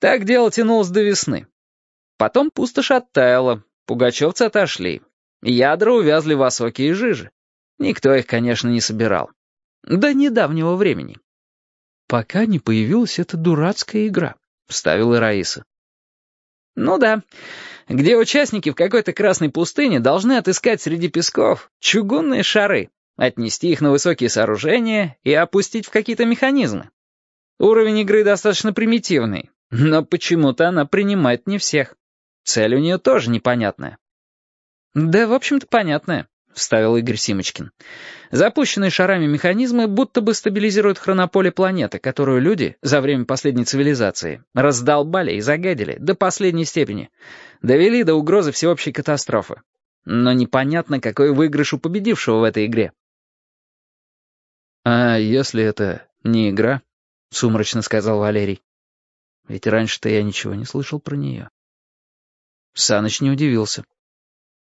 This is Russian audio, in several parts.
Так дело тянулось до весны. Потом пустошь оттаяла, пугачевцы отошли. Ядра увязли в осоке и жиже. Никто их, конечно, не собирал. До недавнего времени. «Пока не появилась эта дурацкая игра», — вставила Раиса. «Ну да, где участники в какой-то красной пустыне должны отыскать среди песков чугунные шары, отнести их на высокие сооружения и опустить в какие-то механизмы. Уровень игры достаточно примитивный, но почему-то она принимает не всех. Цель у нее тоже непонятная. «Да, в общем-то, понятная», — вставил Игорь Симочкин. «Запущенные шарами механизмы будто бы стабилизируют хронополе планеты, которую люди за время последней цивилизации раздолбали и загадили до последней степени, довели до угрозы всеобщей катастрофы. Но непонятно, какой выигрыш у победившего в этой игре». «А если это не игра?» — сумрачно сказал Валерий. «Ведь раньше-то я ничего не слышал про нее». Саныч не удивился.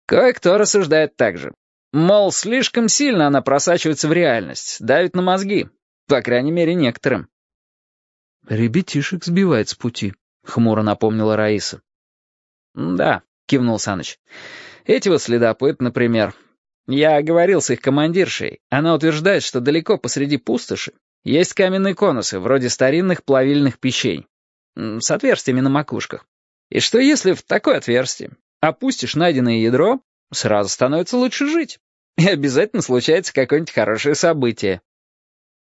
Кое-кто рассуждает так же. Мол, слишком сильно она просачивается в реальность, давит на мозги. По крайней мере, некоторым. «Ребятишек сбивает с пути», — хмуро напомнила Раиса. «Да», — кивнул Саныч. «Эти вот следопыты, например. Я говорил с их командиршей. Она утверждает, что далеко посреди пустоши есть каменные конусы, вроде старинных плавильных печей, с отверстиями на макушках. И что если в такое отверстие Опустишь найденное ядро, сразу становится лучше жить. И обязательно случается какое-нибудь хорошее событие.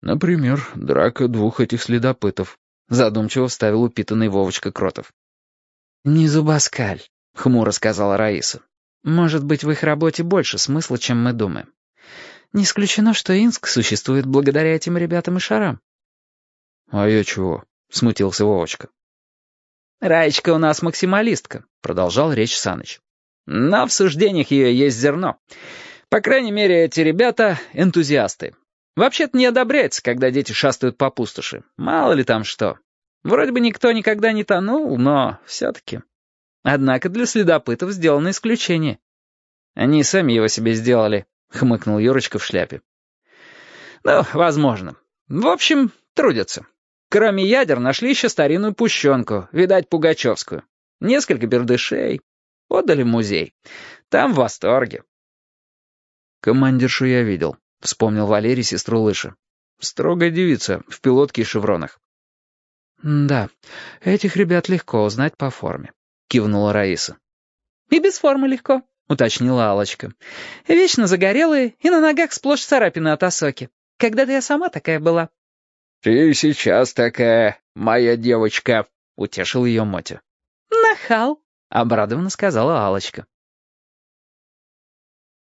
Например, драка двух этих следопытов. Задумчиво вставил упитанный Вовочка Кротов. «Не зубоскаль», — хмуро сказала Раиса. «Может быть, в их работе больше смысла, чем мы думаем. Не исключено, что Инск существует благодаря этим ребятам и шарам». «А я чего?» — смутился Вовочка. «Раечка у нас максималистка», — продолжал речь Саныч. «Но в ее есть зерно. По крайней мере, эти ребята — энтузиасты. Вообще-то не одобряется, когда дети шастают по пустоши. Мало ли там что. Вроде бы никто никогда не тонул, но все-таки. Однако для следопытов сделано исключение. Они сами его себе сделали», — хмыкнул Юрочка в шляпе. «Ну, возможно. В общем, трудятся». Кроме ядер нашли еще старинную пущенку, видать, пугачевскую. Несколько бердышей. Отдали в музей. Там в восторге. «Командиршу я видел», — вспомнил Валерий сестру Лыша. «Строгая девица, в пилотке и шевронах». «Да, этих ребят легко узнать по форме», — кивнула Раиса. «И без формы легко», — уточнила Алочка. «Вечно загорелые и на ногах сплошь царапины от осоки. Когда-то я сама такая была». «Ты сейчас такая, моя девочка», — утешил ее Мотя. «Нахал», — обрадованно сказала алочка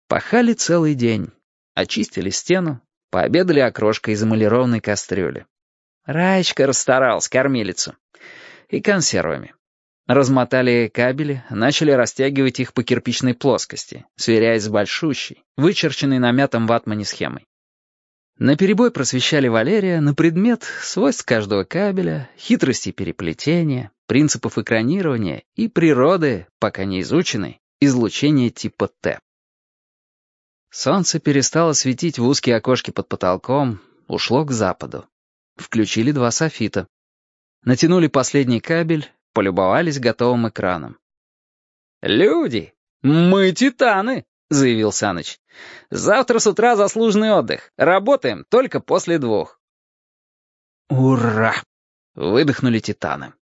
Пахали целый день, очистили стену, пообедали окрошкой из эмалированной кастрюли. Раечка расстаралась, кормилицу. И консервами. Размотали кабели, начали растягивать их по кирпичной плоскости, сверяясь с большущей, вычерченной на мятом ватмане схемой. На перебой просвещали Валерия на предмет свойств каждого кабеля, хитрости переплетения, принципов экранирования и природы, пока не изученной, излучения типа Т. Солнце перестало светить в узкие окошки под потолком, ушло к западу. Включили два софита. Натянули последний кабель, полюбовались готовым экраном. «Люди, мы титаны!» — заявил Саныч. «Завтра с утра заслуженный отдых. Работаем только после двух». «Ура!» — выдохнули титаны.